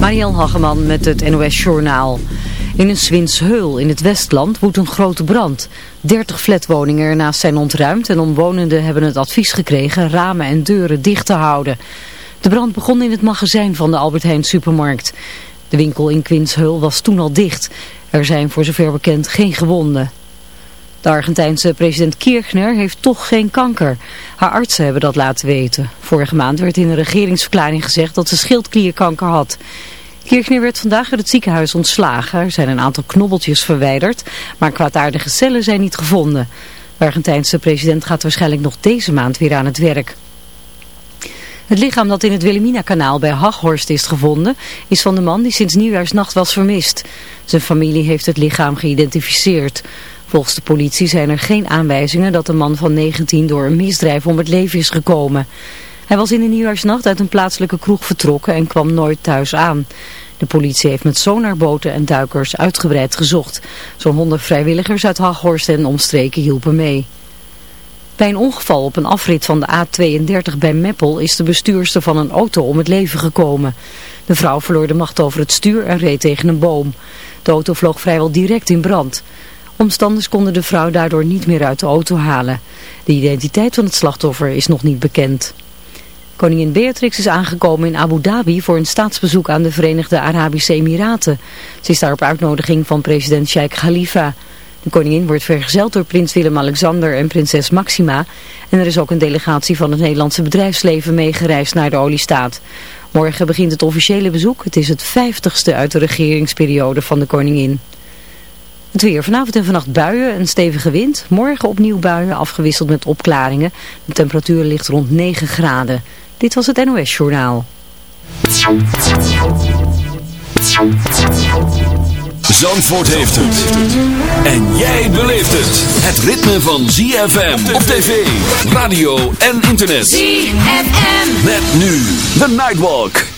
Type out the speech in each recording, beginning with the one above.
Marielle Hageman met het NOS Journaal. In een Swinsheul in het Westland woedt een grote brand. 30 flatwoningen ernaast zijn ontruimd en omwonenden hebben het advies gekregen ramen en deuren dicht te houden. De brand begon in het magazijn van de Albert Heijn supermarkt. De winkel in Quinsheul was toen al dicht. Er zijn voor zover bekend geen gewonden. De Argentijnse president Kirchner heeft toch geen kanker. Haar artsen hebben dat laten weten. Vorige maand werd in een regeringsverklaring gezegd dat ze schildklierkanker had. Kirchner werd vandaag uit het ziekenhuis ontslagen. Er zijn een aantal knobbeltjes verwijderd, maar kwaadaardige cellen zijn niet gevonden. De Argentijnse president gaat waarschijnlijk nog deze maand weer aan het werk. Het lichaam dat in het Wilhelmina-kanaal bij Haghorst is gevonden, is van de man die sinds nieuwjaarsnacht was vermist. Zijn familie heeft het lichaam geïdentificeerd. Volgens de politie zijn er geen aanwijzingen dat de man van 19 door een misdrijf om het leven is gekomen. Hij was in de nieuwjaarsnacht uit een plaatselijke kroeg vertrokken en kwam nooit thuis aan. De politie heeft met sonarboten en duikers uitgebreid gezocht. Zo'n 100 vrijwilligers uit Haghorst en omstreken hielpen mee. Bij een ongeval op een afrit van de A32 bij Meppel is de bestuurster van een auto om het leven gekomen. De vrouw verloor de macht over het stuur en reed tegen een boom. De auto vloog vrijwel direct in brand. Omstanders konden de vrouw daardoor niet meer uit de auto halen. De identiteit van het slachtoffer is nog niet bekend. Koningin Beatrix is aangekomen in Abu Dhabi voor een staatsbezoek aan de Verenigde Arabische Emiraten. Ze is daar op uitnodiging van president Sheikh Khalifa. De koningin wordt vergezeld door prins Willem-Alexander en prinses Maxima. En er is ook een delegatie van het Nederlandse bedrijfsleven meegereisd naar de oliestaat. Morgen begint het officiële bezoek. Het is het vijftigste uit de regeringsperiode van de koningin. Het weer vanavond en vannacht buien, een stevige wind. Morgen opnieuw buien, afgewisseld met opklaringen. De temperatuur ligt rond 9 graden. Dit was het NOS Journaal. Zandvoort heeft het. En jij beleeft het. Het ritme van ZFM op tv, radio en internet. ZFM. Met nu The Nightwalk.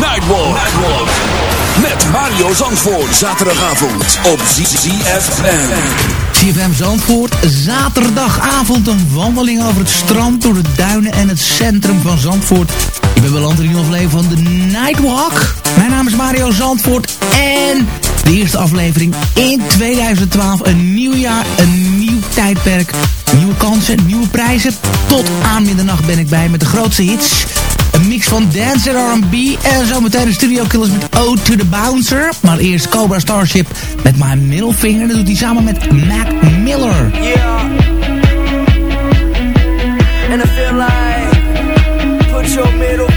Nightwalk. Met Mario Zandvoort. Zaterdagavond op ZFM. CFM Zandvoort, zaterdagavond een wandeling over het strand, door de duinen en het centrum van Zandvoort. Ik ben beland in aflevering van de Nightwalk. Mijn naam is Mario Zandvoort en de eerste aflevering in 2012. Een nieuw jaar, een nieuw tijdperk, nieuwe kansen, nieuwe prijzen. Tot aan middernacht ben ik bij met de grootste hits. Een mix van dance en R&B. En zometeen de Studio Killers met Ode to the Bouncer. Maar eerst Cobra Starship met My Middle Finger. Dat doet hij samen met Mac Miller. Yeah. And I feel like put your middle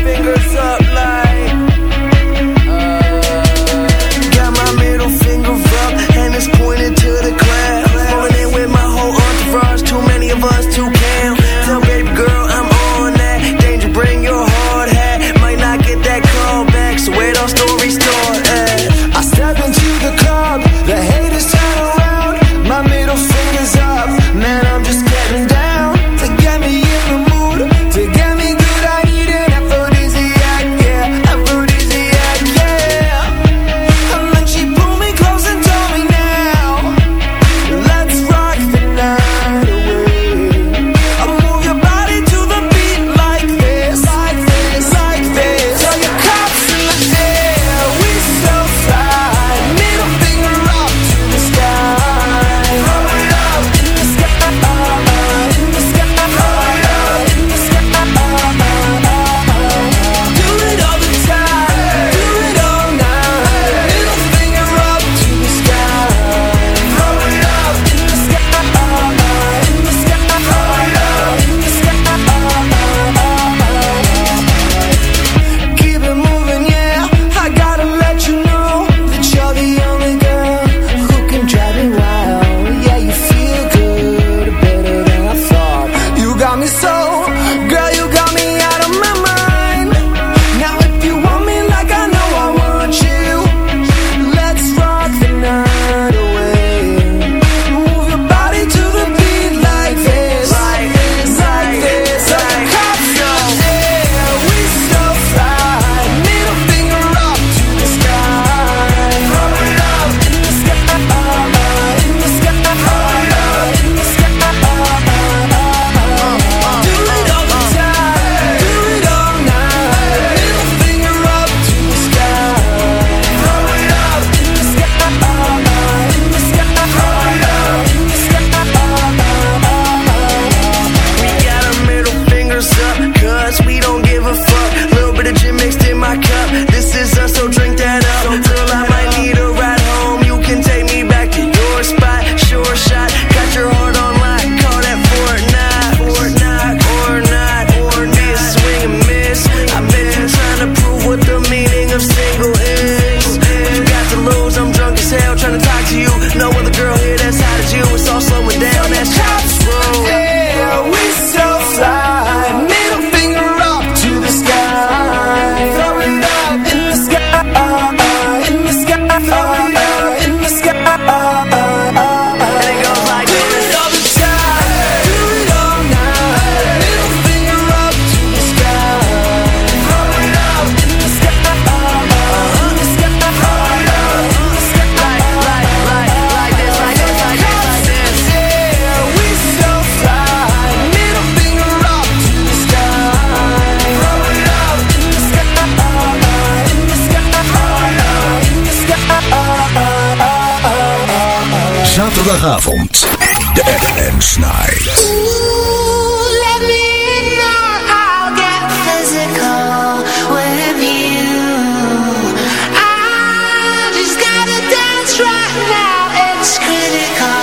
minute.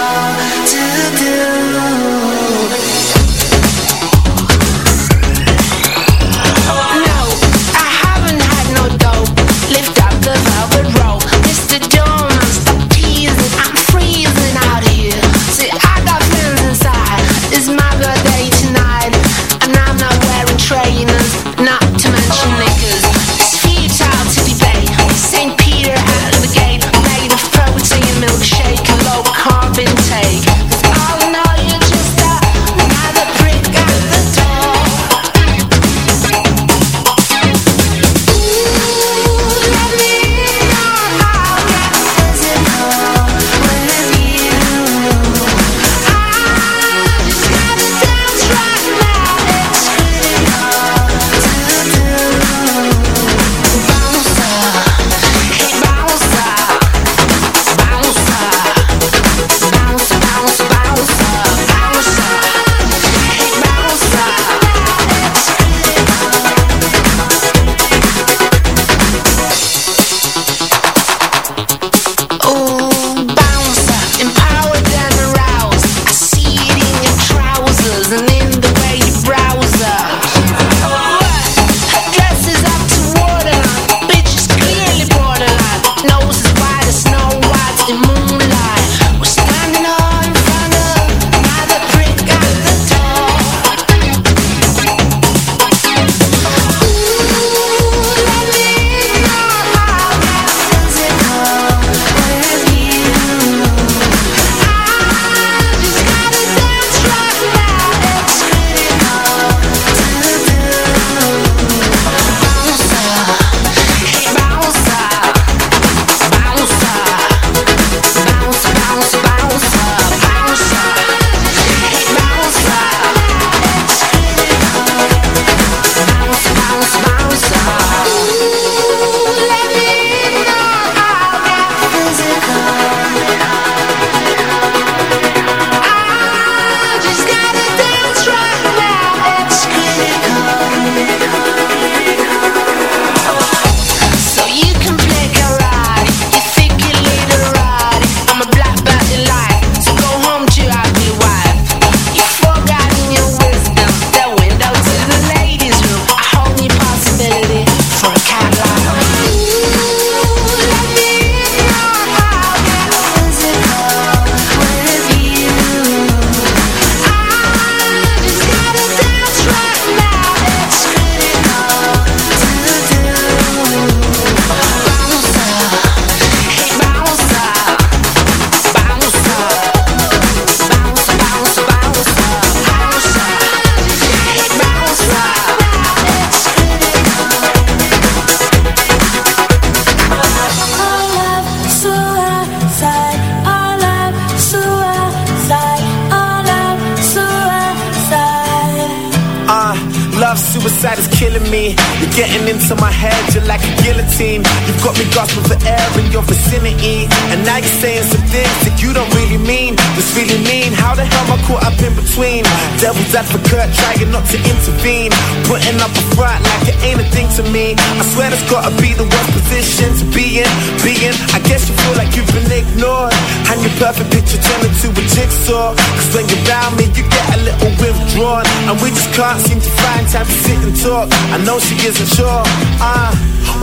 And your perfect picture turn into a jigsaw. Cause when you're around me you get a little withdrawn. And we just can't seem to find time to sit and talk. I know she isn't sure. Uh,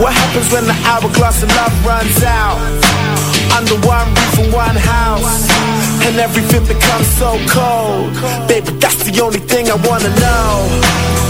What happens when the hourglass of love runs out? Under one roof and one house. And everything becomes so cold. Baby that's the only thing I wanna know.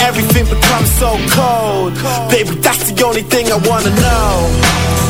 everything becomes so cold. Baby, that's the only thing I wanna know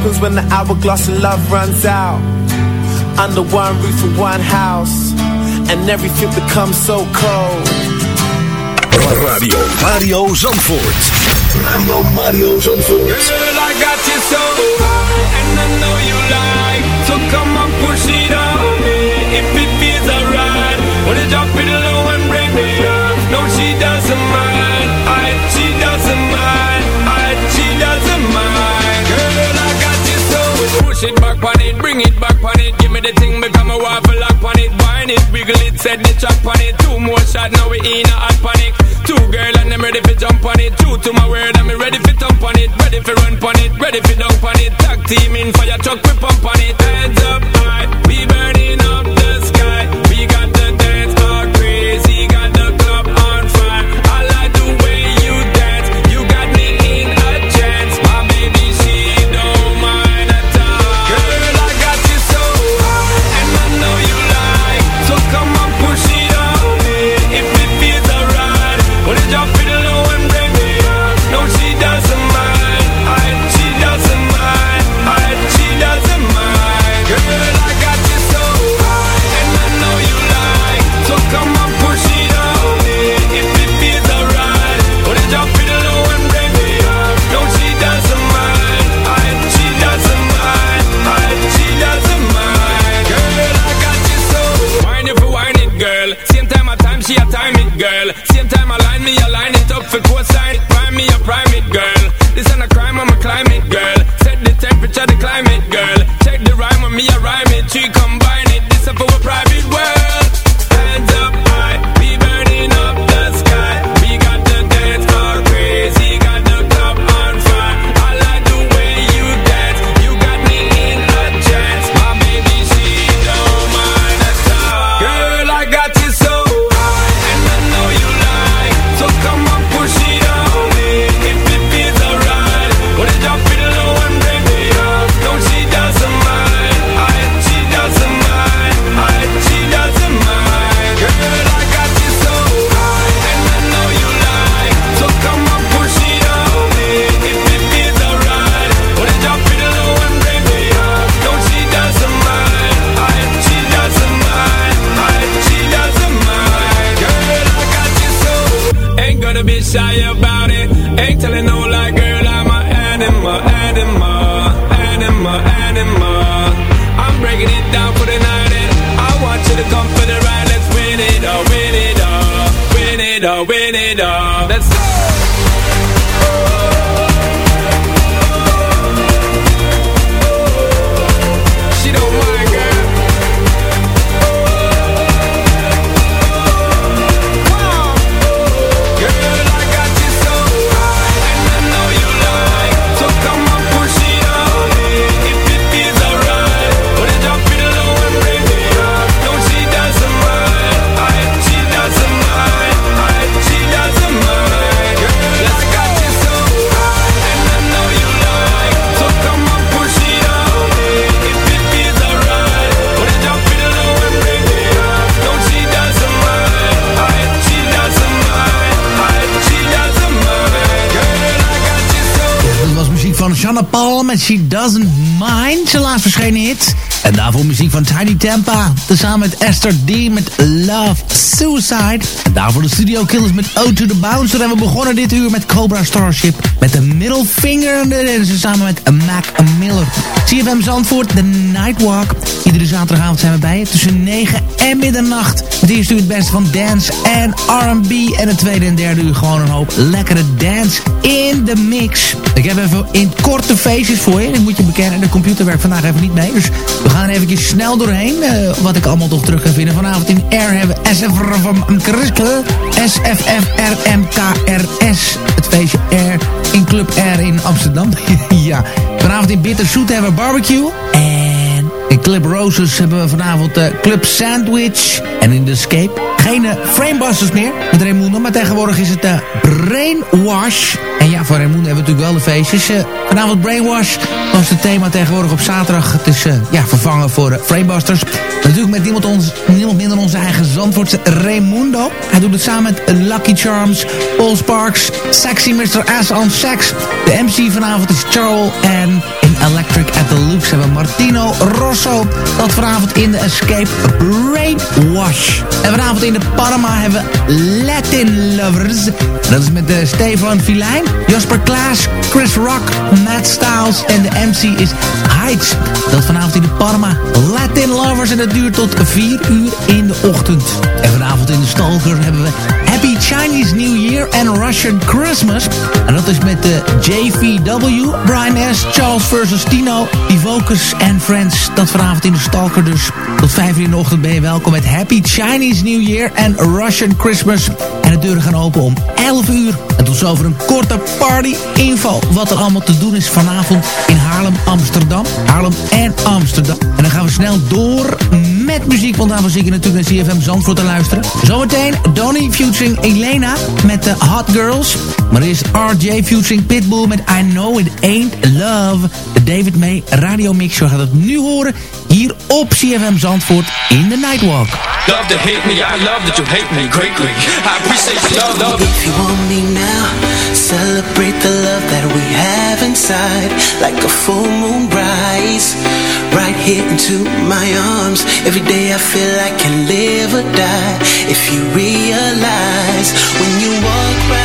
Happens when the hourglass of love runs out. Under one roof of one house, and everything becomes so cold. Radio Mario Zandvoort. Radio Mario Zandvoort. Girl, I got you so high, and I know you like. So come on, push it on me. If it feels alright, wanna drop it low set the track on it. Two more shots, now we in a hot panic. Two girl and I'm ready for jump on it. True to my word, I'm ready for thump on it. Ready for run on it, ready for dunk on it. Tag team in fire truck, we pump on it. Hands up high, we burning Doesn't Mind, zijn laatst verschenen hit. En daarvoor muziek van Tiny Tampa, tezamen met Esther D met Love Suicide. En daarvoor de Studio Killers met O to the Bouncer. En we begonnen dit uur met Cobra Starship met de middle finger. En ze samen met Mac Miller. CFM Zandvoort, The Nightwalk. Iedere zaterdagavond zijn we bij je tussen 9 en middernacht. Het eerste uur het beste van dance en R&B. En het tweede en derde uur gewoon een hoop lekkere dance in de mix. Ik heb even in korte feestjes voor je. Ik moet je bekennen, de computer werkt vandaag even niet mee. Dus we gaan even snel doorheen. eh, wat ik allemaal toch terug ga vinden. Vanavond in R hebben we SFFRMKRS. Het feestje R in Club R in Amsterdam. ja. Vanavond in Bitterzoet hebben we barbecue. En in Club Roses hebben we vanavond eh, Club Sandwich. En in The Escape geen eh, Framebusters meer met Raimundo. Maar tegenwoordig is het eh, Brainwash. En ja, voor Raimundo hebben we natuurlijk wel de feestjes. Vanavond Brainwash was het thema tegenwoordig op zaterdag. Het is ja, vervangen voor Framebusters. Natuurlijk met niemand, ons, niemand minder onze eigen Zandvoortse Raimundo. Hij doet het samen met Lucky Charms, Paul Sparks, Sexy Mr. S on Sex. De MC vanavond is Charles en Electric at the Loops hebben Martino Rosso. Dat vanavond in de Escape Brainwash. En vanavond in de Panama hebben we Latin Lovers. Dat is met uh, Stefan Filijn, Jasper Klaas, Chris Rock, Matt Styles en de MC is Heights. Dat vanavond in de Panama Latin Lovers en dat duurt tot 4 uur in de ochtend. En vanavond in de Stalker hebben we Happy Chinese New Year and Russian Christmas. En dat is met de JVW, Brian S., Charles versus Tino, Evocus en Friends. Dat vanavond in de Stalker dus. Tot 5 uur in de ochtend ben je welkom met Happy Chinese New Year and Russian Christmas. En de deuren gaan open om 11 uur. En tot zover een korte party-info. Wat er allemaal te doen is vanavond in Haarlem, Amsterdam. Haarlem en Amsterdam. En dan gaan we snel door met muziek. Want daarvoor zit je natuurlijk naar CFM Zandvoort te luisteren. Zometeen Donny featuring Elena met de Hot Girls. Maar er is RJ featuring Pitbull met I Know It Ain't Love. De David May Radio Mix. Je gaat het nu horen hier op CFM Zandvoort in de Nightwalk. Love to hate me, I love that you hate me greatly. I appreciate your love, love. If you want me now, celebrate the love that we have inside. Like a full moon rise, right here into my arms. Every day I feel I can live or die. If you realize when you walk right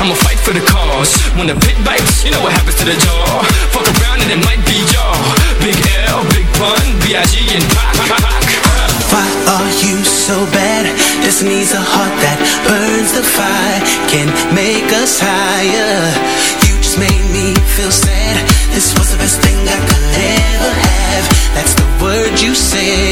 I'ma fight for the cause. When the pit bites, you know what happens to the jaw. Fuck around and it might be y'all. Big L, Big Pun, B.I.G. and Pac. Why are you so bad Just needs a heart that burns the fire Can make us higher You just made me feel sad This was the best thing I could ever have That's the word you said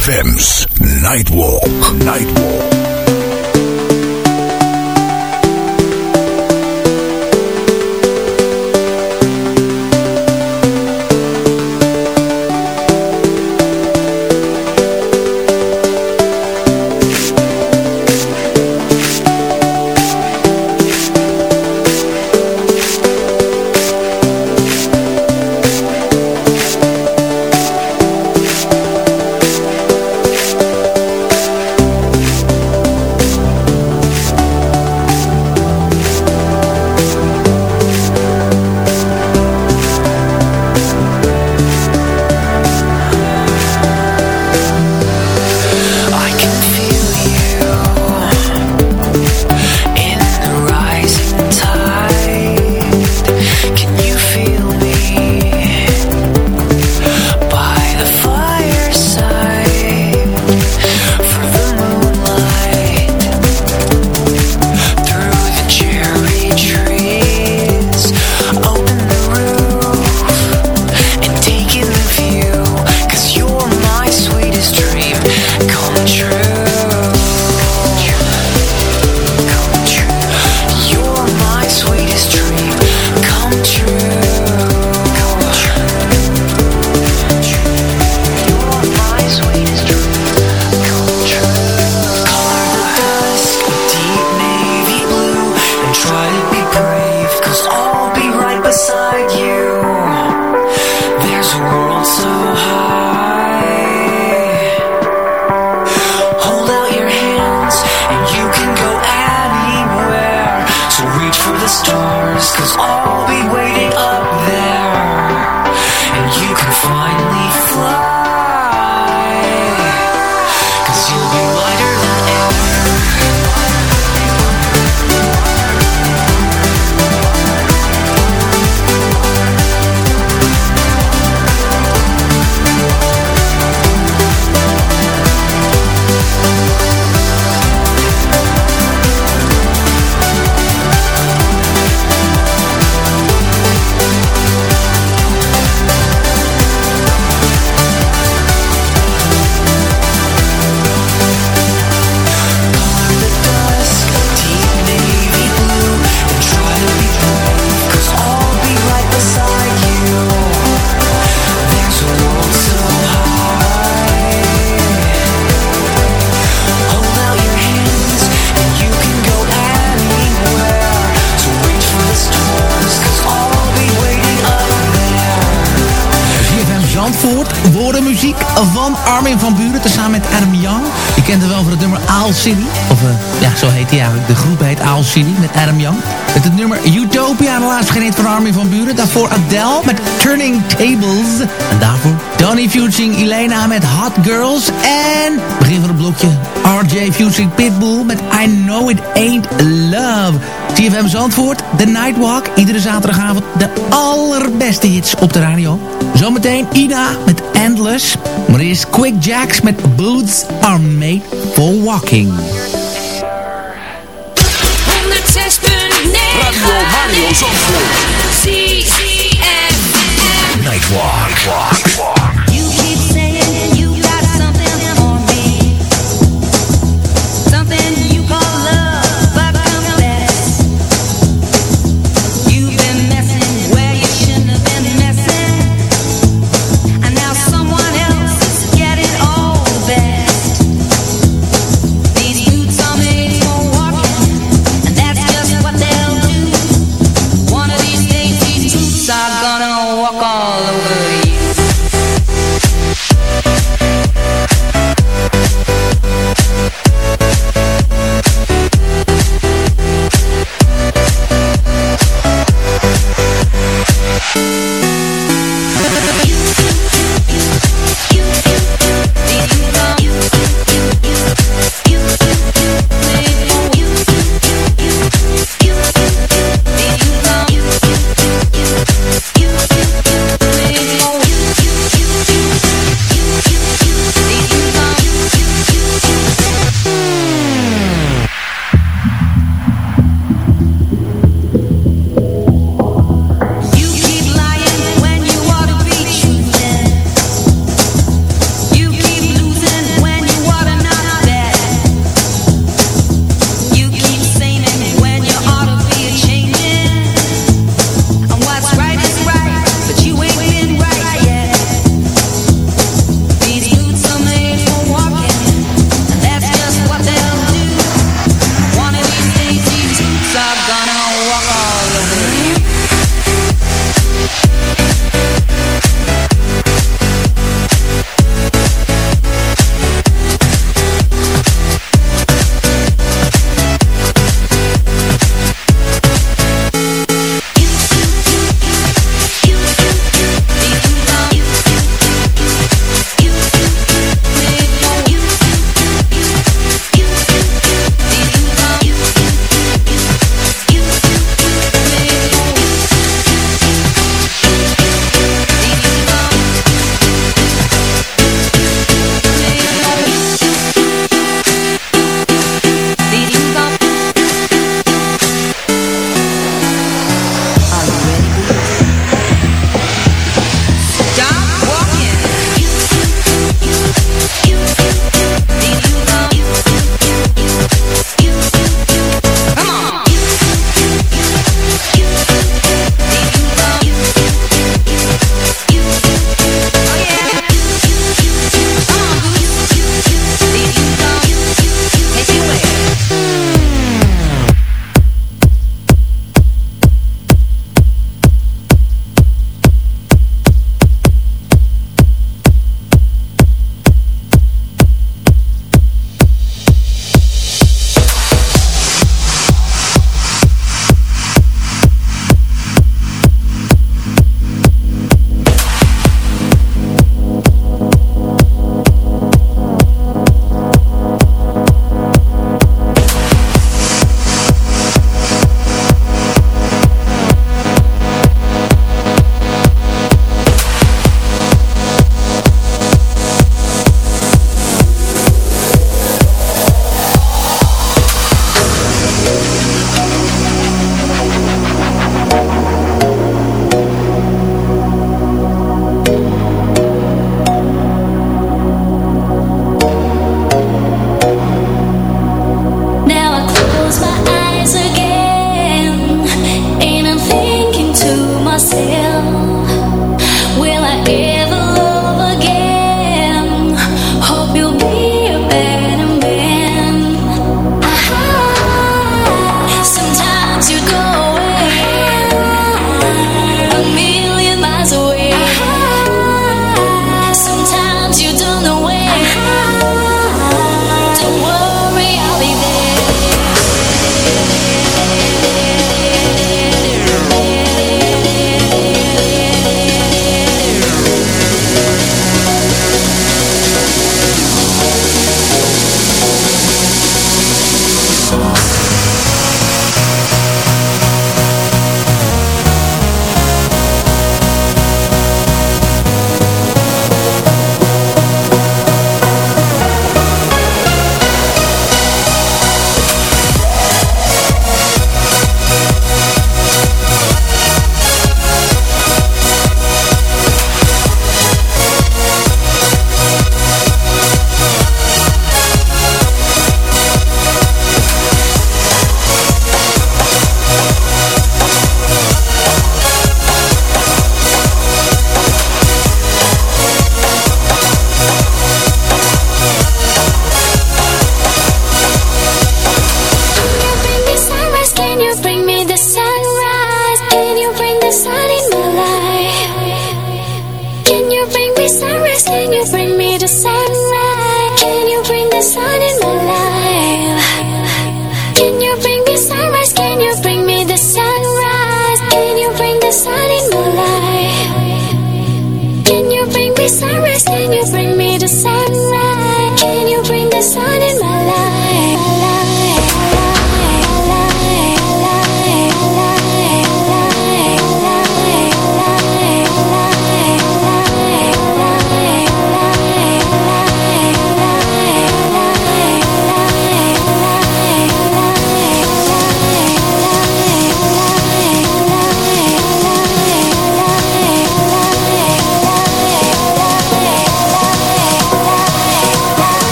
FM's Nightwalk. Nightwalk. Aal City met Adam Young. Met het nummer Utopia, de laatste geen van Armin van Buren. Daarvoor Adele met Turning Tables. En daarvoor Donny Fusing Elena met Hot Girls. En begin van het blokje RJ Fusing Pitbull met I Know It Ain't Love. TFM Zandvoort, The Nightwalk. Iedere zaterdagavond de allerbeste hits op de radio. Zometeen Ina met Endless. Maar Quick Jacks met Boots Are Made For Walking. Radio Mario Zandvoort. Nightwalk. Nightwalk. One of these days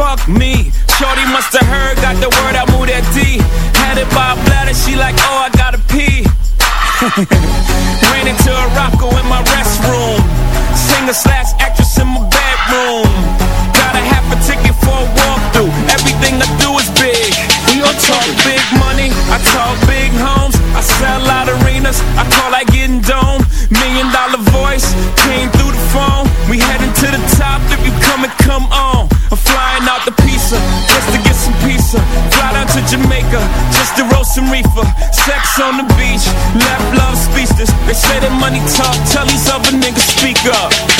fuck me. Shorty must have heard, got the word, I moved that D. Had it by a bladder, she like, oh, I gotta pee. Ran into a rocko in my restroom. Singer slash actress in my bedroom. Got a half a ticket for a walkthrough. Everything I do is big. We all talk big money, I talk big homes. I sell out arenas, I call that getting dome. Million dollar voice, came through the phone. We heading to the top, if you come and come on. Mesa. Fly down to Jamaica just to roast some reefer. Sex on the beach, left love speechless. They say that money talk, tell these other niggas speak up.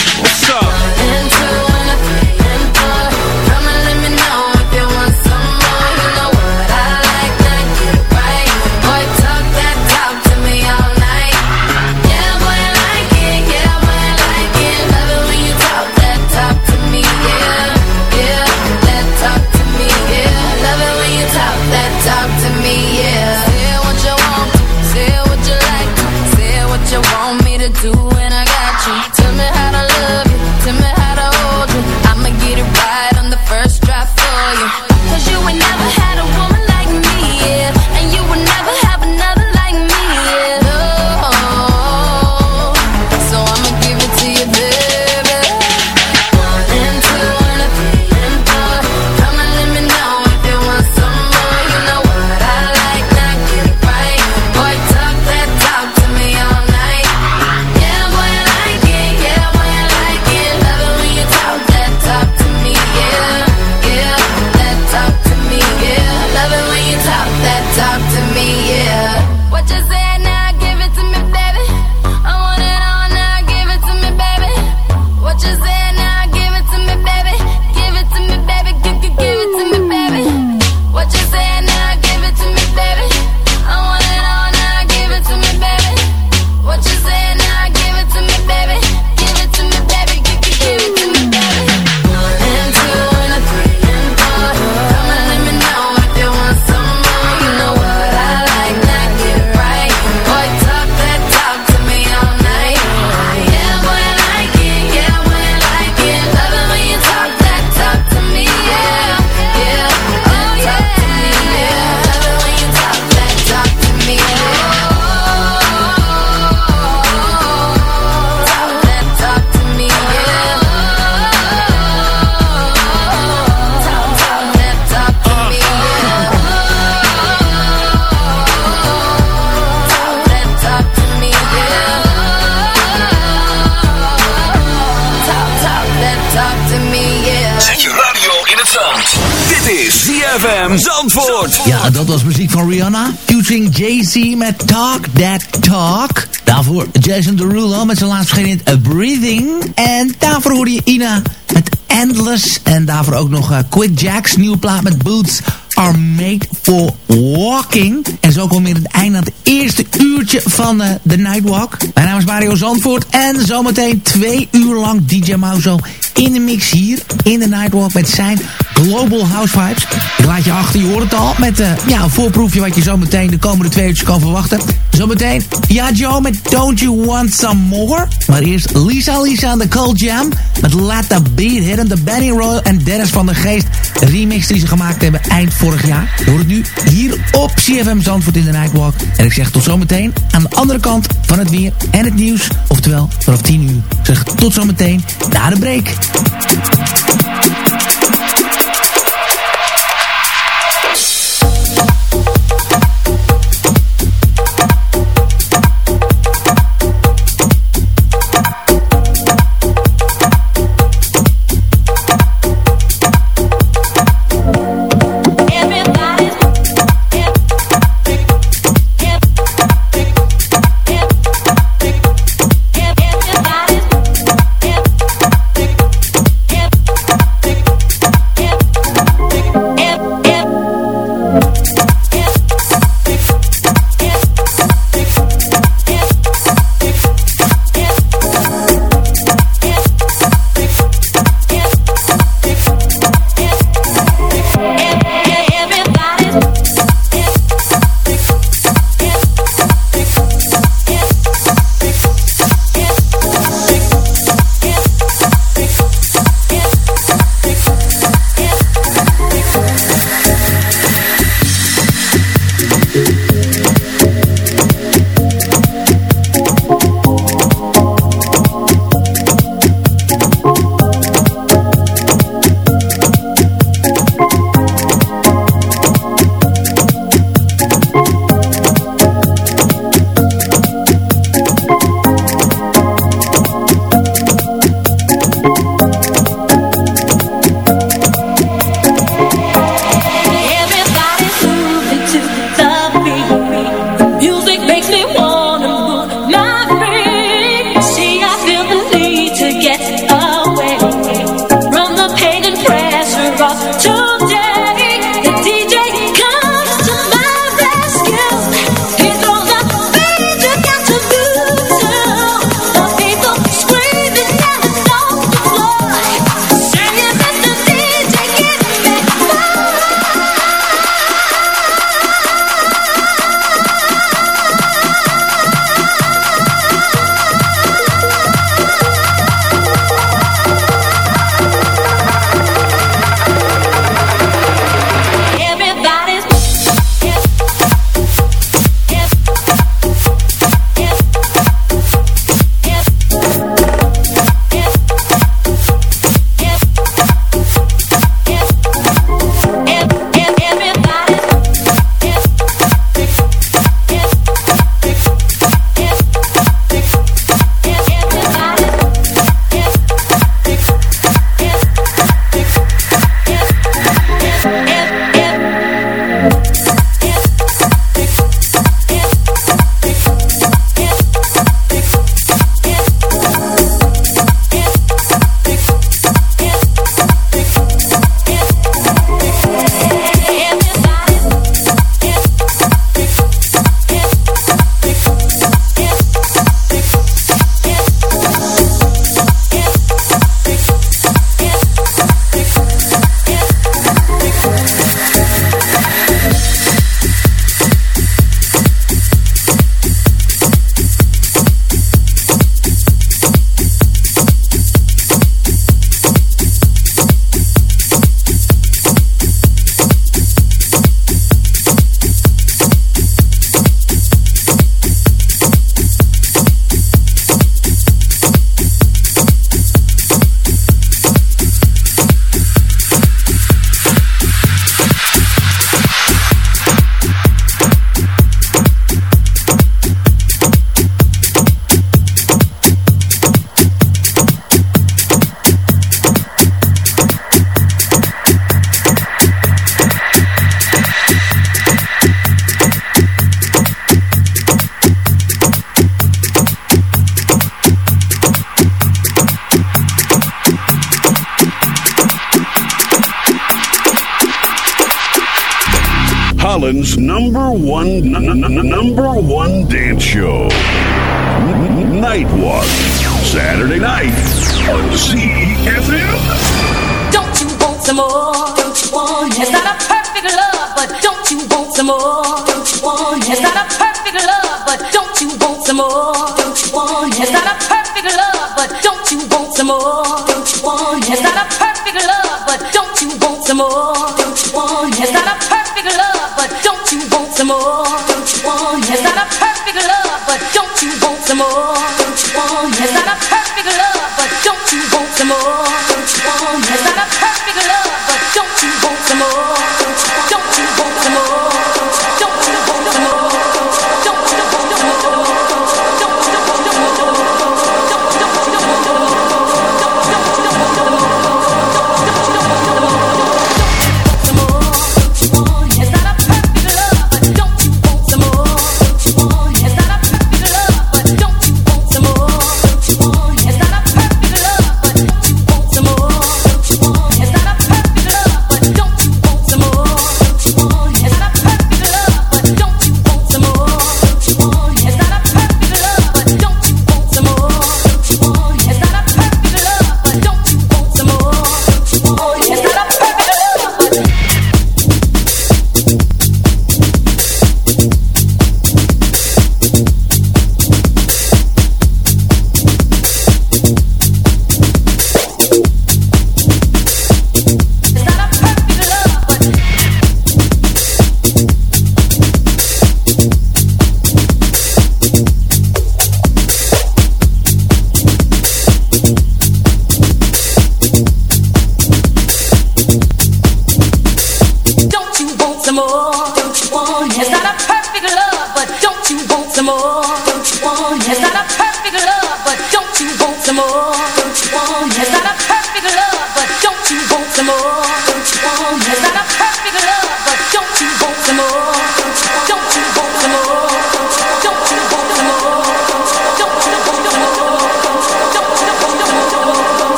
Ook nog uh, Quick Jacks, nieuwe plaat met Boots are made for walking. En zo komt weer het einde aan het eerste uurtje van uh, de Nightwalk. Mijn naam is Mario Zandvoort en zometeen twee uur lang DJ Mauzo in de mix hier in de Nightwalk met zijn Global House Vibes. Ik laat je achter, je hoort het al, met uh, ja, een voorproefje wat je zometeen de komende twee uurtjes kan verwachten. Zometeen, ja Joe met Don't You Want Some More. Maar eerst Lisa Lisa aan de Cold Jam met Let The Beat Hidden. De Benny Royal en Dennis van der Geest remix die ze gemaakt hebben eind vorig jaar. Je hoort het nu hier op CFM Zandvoort in de Nightwalk. En ik zeg tot zometeen aan de andere kant van het weer en het nieuws. Oftewel vanaf 10 uur. Ik zeg tot zometeen na de break.